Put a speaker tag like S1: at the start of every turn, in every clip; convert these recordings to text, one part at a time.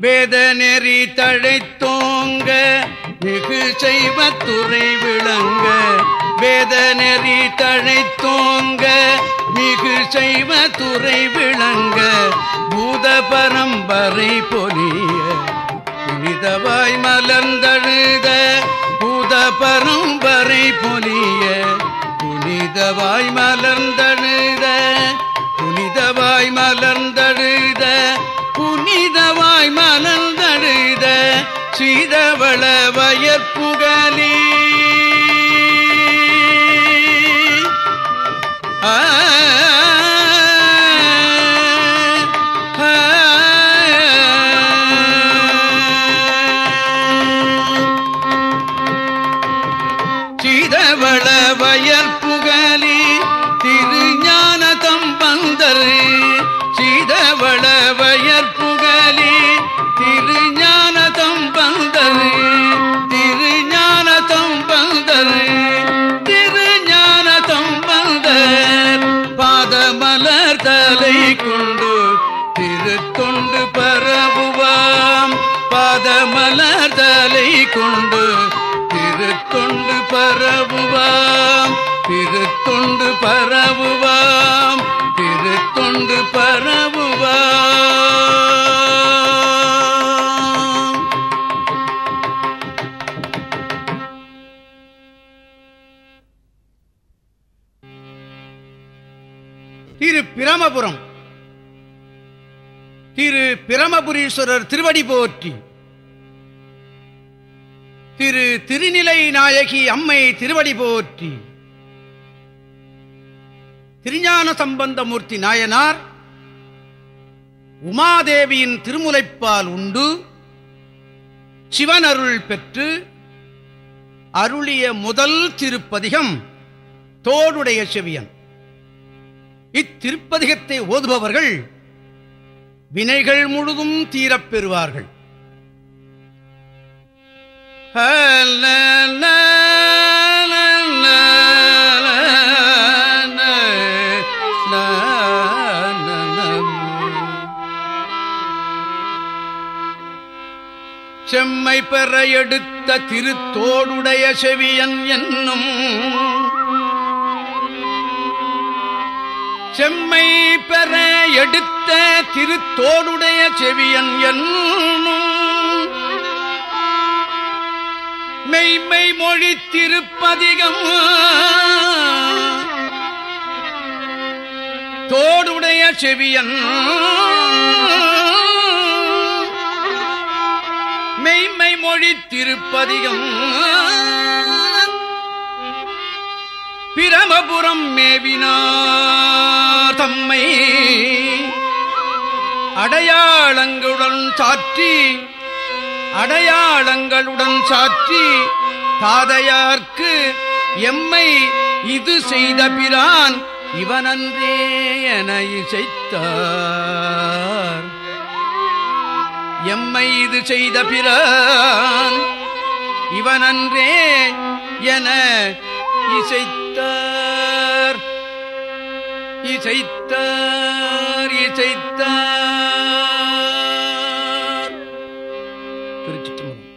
S1: வேத நெறி தழைத்தோங்க மிகு செய்வ துறை விளங்க. வேத நெறி தழைத்தோங்க மிகு செய்வ துறை விளங்க. பூத பரம்பரை பொலிய புனிதவாய் மலர்ந்தழுத. பூத பரம்பரை பொலிய புனிதவாய் மலர்ந்த வயற்புகலி திருஞான தம்பந்தர் சீதவள வயற்புகலி திருஞான தம்பந்தர் திருஞான தம்பந்தர் திருஞான தம்பந்தர் பாதமலர் தலை கொண்டு திருத்தொண்டு பரவுவாம். பாதமலர் தலை கொண்டு திருத்தொண்டு பரவுவாம். திருத்தொண்டு பரவுவாம் திருத்தொண்டு பரவுவாம். திரு பிரமபுரம். திரு பிரமபுரீஸ்வரர் திருவடி போற்றி. திரு திருநிலை நாயகி அம்மை திருவடி போற்றி. திருஞான சம்பந்தமூர்த்தி நாயனார் உமாதேவியின் திருமுலைப்பால் உண்டு சிவனருள் பெற்று அருளிய முதல் திருப்பதிகம் தோடுடைய செவியன். இத்திருப்பதிகத்தை ஓதுபவர்கள் வினைகள் முழுதும் தீரப்பெறுவார்கள். செம்மை பெற எடுத்த திருத்தோடுடைய செவியன் என்னும் செம்மை பெற எடுத்த திருத்தோடுடைய செவியன் என்னும் மெய்மை மொழி திருப்பதிகம். தோடுடைய செவியன் மொழி திருப்பதிகம் பிரமபுரம் மேவினார் தம்மை அடையாளங்களுடன் சாற்றி அடையாளங்களுடன் சாற்றி தாதையார்க்கு எம்மை இது செய்த பிரான் இவனன்றே என இசைத்தார். எம்மை இது செய்த பிரான் இவனன்றே என இசைத்தார். இசைத்தார் இசைத்தார். திருச்சிற்றம்பலம்.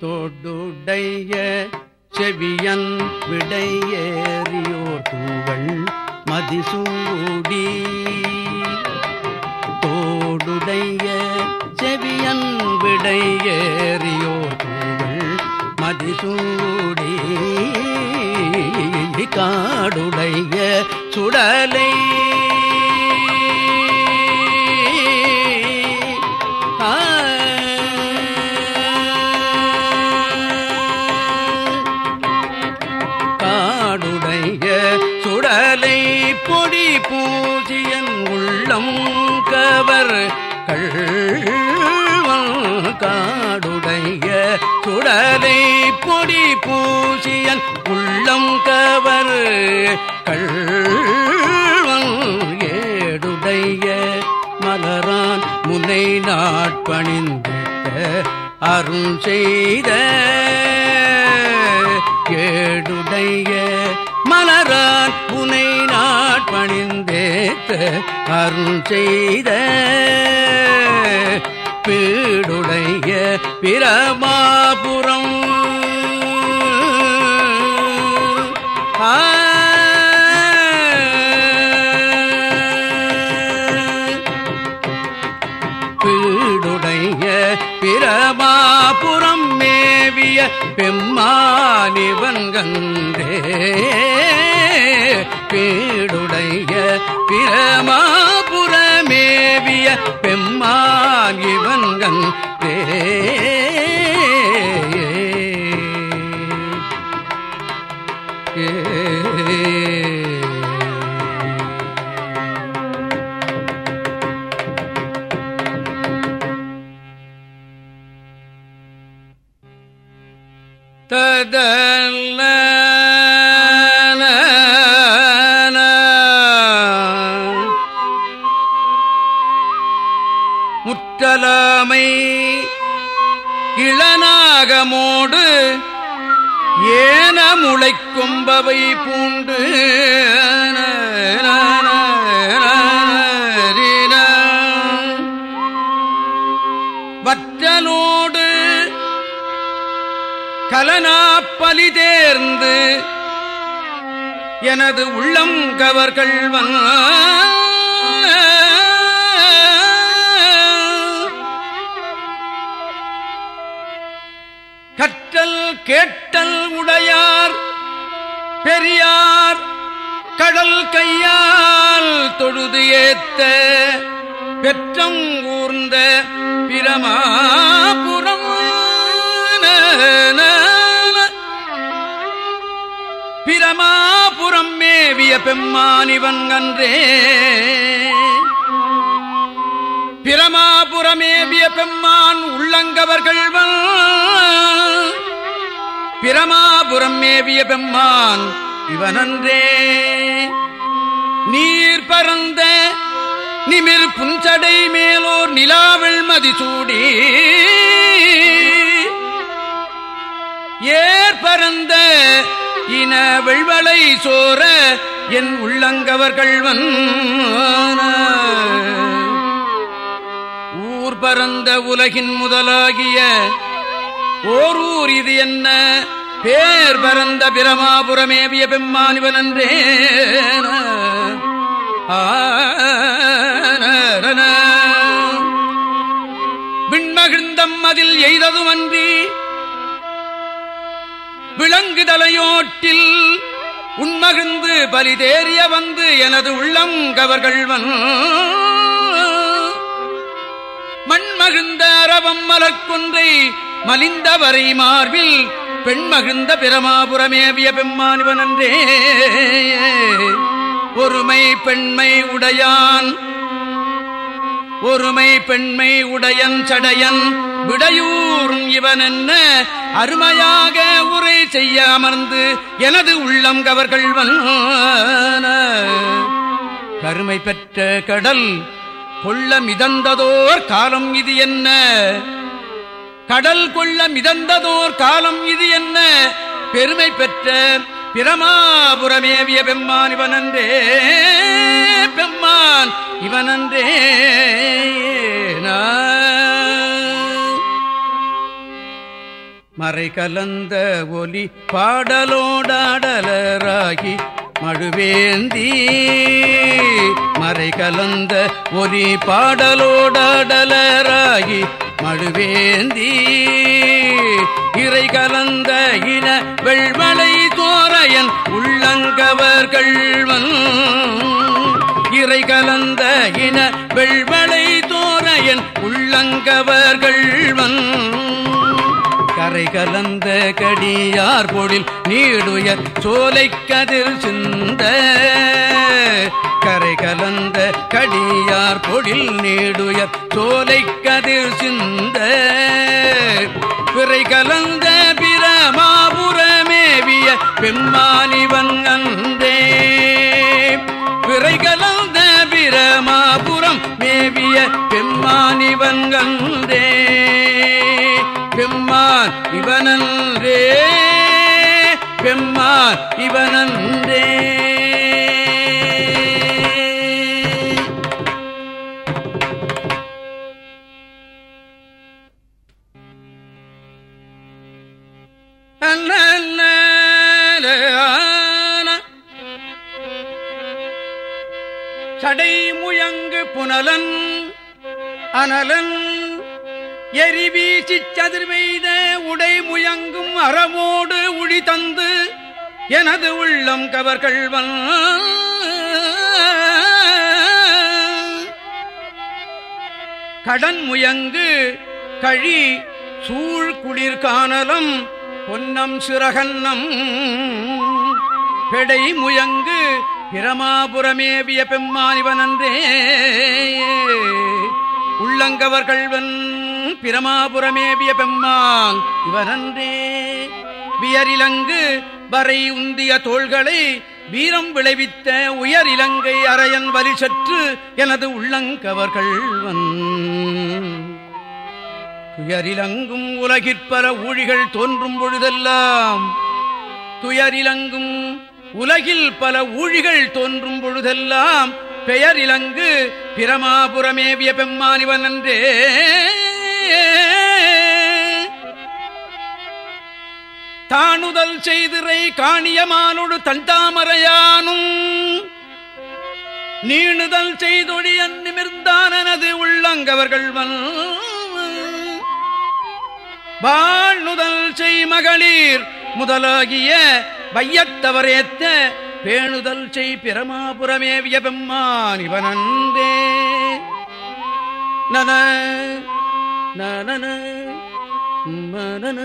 S1: தோடுடைய செவியன் விடையேறியோர் தூவள் மதிசூடு விடையேறியோர் தூவள் மதிசூடி குடலை பொடி பூசியன் உள்ளம் கவர் கள்வன் ஏடுடைய மலரான் முனை நாட்பணிந்திட்ட அருள் செய்த ஏடுடைய மலரான் புனை நாட்பணிந்தேத்த அருள் செய்த பீடுடைய பிரமாபுரம். பீடுடைய பிரமாபுரம் மேவிய பெம்மானிவன் கந்தே பீடுடைய பிரமாபுரமேவிய பெம்மா இவன் தே இயலாமை இளநாகமோடு ஏன முளைக்கும்பவை பூண்டு. வற்றலோடு கலனாப்பலி தேர்ந்து எனது உள்ளம் கவர்கள் வந்தான் கேட்டல் உடையார் பெரியார் கடல் கையால் தொழுது ஏத்த பெற்றம் ஊர்ந்த பிரமாபுரம் பிரமாபுரம் மேவிய பெம்மானிவன் அன்றே. பிரமாபுரமேவிய பெம்மான் உள்ளங்கவர்கள் பிரமாபுரம் மேவிய பெம்மான் இவனன்றே. நீர் பரந்த நிமிர் புஞ்சடை மேலோர் நிலாவில் மதிசூடி ஏர் பரந்த இன வெள்வளை சோர என் உள்ளங்கவர்கள் ஊர் பரந்த உலகின் முதலாகிய ஓரூர் இது என்ன? பேர் பரந்த பிரமாபுரமேவிய பெம்மானிவன் என்றே விண்மகிழ்ந்தம் அதில் எய்ததுமன்றி விளங்குதலையோட்டில் உண்மகிழ்ந்து பலிதேறிய வந்து எனது உள்ளம் கவர்கள்வன். மண்மகிழ்ந்த அரவம் மலர்கொன்றை மலிந்தவரை மார்பில் பெண்மகிழ்ந்த பிரமாபுரமேவிய பெம்மானிவன் என்றே ஒருமை பெண்மை உடையான் ஒருமை பெண்மை உடையன் சடையன் விடையூர் இவன் என்ன அருமையாக உரை செய்ய அமர்ந்து எனது உள்ளம் கவர்கள்வன் கருமை பெற்ற கடல் கொள்ள மிதந்ததோர் காலம் இது என்ன? கடல் கொள்ள மிதந்ததோர் காலம் இது என்ன? பெருமை பெற்ற பிரமாபுரமேவிய பெம்மான் இவனன்றே. பெம்மான் இவனன்றே மறை கலந்த ஒலி பாடலோடாடலராகி மழுவேந்தி. மறை கலந்த ஒலி பாடலோடாடலராகி மழுவேந்தி. இறை கலந்த இன வெள்வளை தோரையன் உள்ளங்கவர்கள் இறை கலந்த இன வெள்வளை தோரையன் உள்ளங்கவர்கள் கரை கலந்த கடியார் பொழில் நீடுய சோலை கதிர் சிந்த. கரை கலந்த கடியார் பொழில் நீடுயர் சோலை கதிர் சிந்த. பிறை கலந்த பிரமாபுரமேவிய பெம்மானிவன் அந்தே பிறை கலந்த பிரமாபுரம் மேவிய பெம்மானிவன் அன்றே. பெம்மான் இவனன்றே. பெம்மான் இவன முயங்கு புனலன் அனலன். எரிவீசி சதிர்வெய்த உடை முயங்கும் அறமோடு உழி தந்து எனது உள்ளம் கவர்கள்வன் கடன் முயங்கு கழி சூழ் குளிர் காணலம் பொன்னம் சிறகன்னம். பெடை முயங்கு பிரமாபுரமேவிய பெம்மானிவனன்றே உள்ளங்கவர்கள்வன் பிரமாபுரமேவிய பெம்மான் இவனன்றே. வியரிலங்கு வரை உந்திய தோள்களை வீரம் விளைவித்த உயர் இலங்கை அரையன் வலி சற்று எனது உள்ளங்கவர்கள் துயரிலங்கும் உலகிற்பல ஊழிகள் தோன்றும் பொழுதெல்லாம் துயரிலங்கும் உலகில் பல ஊழிகள் தோன்றும் பொழுதெல்லாம் பெயர் இலங்கு பிரமாபுரமேவிய பெம்மானிவன் என்றே தானுதல் செய்திரை காணியமானோடு தண்டாமறையானும் நீணுதல் செய்தொழியன் நிமிர்ந்தானது உள்ளங்கவர்கள் வாழ்நுதல் செய் மகளிர் முதலாகிய வையத்தவரேத்த பேணுதல் செய் பிரமாபுரமேவிய பெம்மான் இவனந்தே நன நன மனன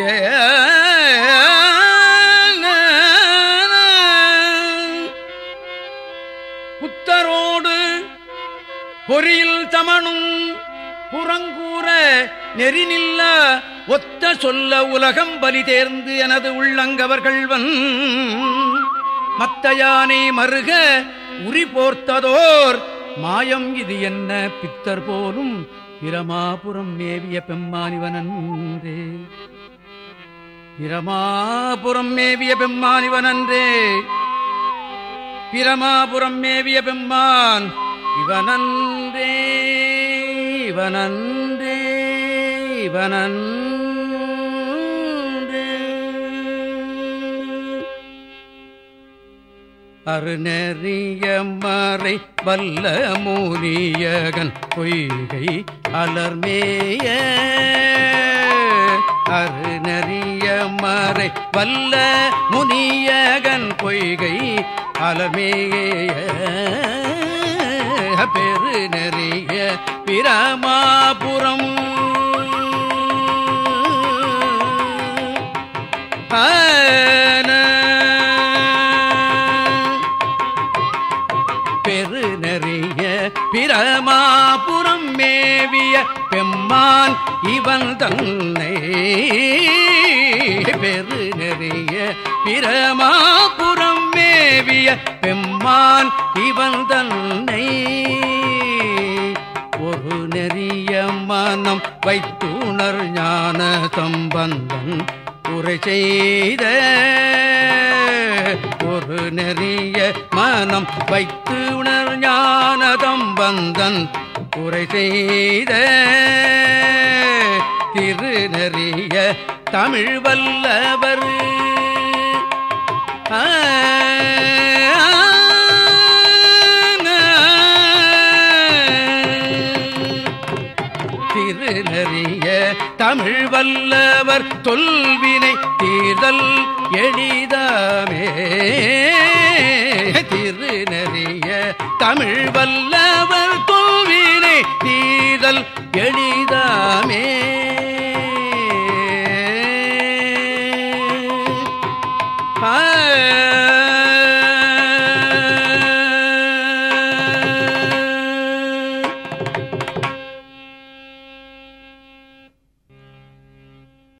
S1: ஏ பொறியில் தமனும் புறங்கூற நெறிநில்ல ஒத்த சொல்ல உலகம் பலி தேர்ந்து எனது உள்ளங்கவர்கள்வன். மத்த யானை மருக உரி போர்த்ததோர். மாயம் இது என்ன பித்தர் போலும் பிரமாபுரம் மேவிய பெம்மானிவனன்றே. பிரமாபுரம் மேவிய பெம்மானிவனன்றே. பிரமாபுரம் மேவிய பெம்மான் இவனன்றே இவனன்றே. இவனன் அருணறிய மறை வல்ல மூலியகன் பொய்கை அலர்மேய. அருநெறிய மறை வல்ல முனியகன் பொய்கை அலமேய பெரு நெறிய பிரமாபுரம். பெரு ஆன பிரமாபுரம் மேவிய பெம்மான் இவன் தன்னை. பெரு நெறிய பிரமாபுரம் மேவிய பெம்மான் இவன் தன்னை. மனம் வைத்துணர் ஞான சம்பந்தன் உரை செய்த ஒரு நெறிய மனம் வைத்து உணர் ஞானதம் வந்தன் உரை செய்த திரு நெறிய தமிழ் வல்லவர். ஆ. தமிழ் வல்லவர் தொல்வினை தீர்தல் எளிதாமே. திருநறிய தமிழ் வல்லவர் தொல்வினை தீர்தல் எளிதாமே.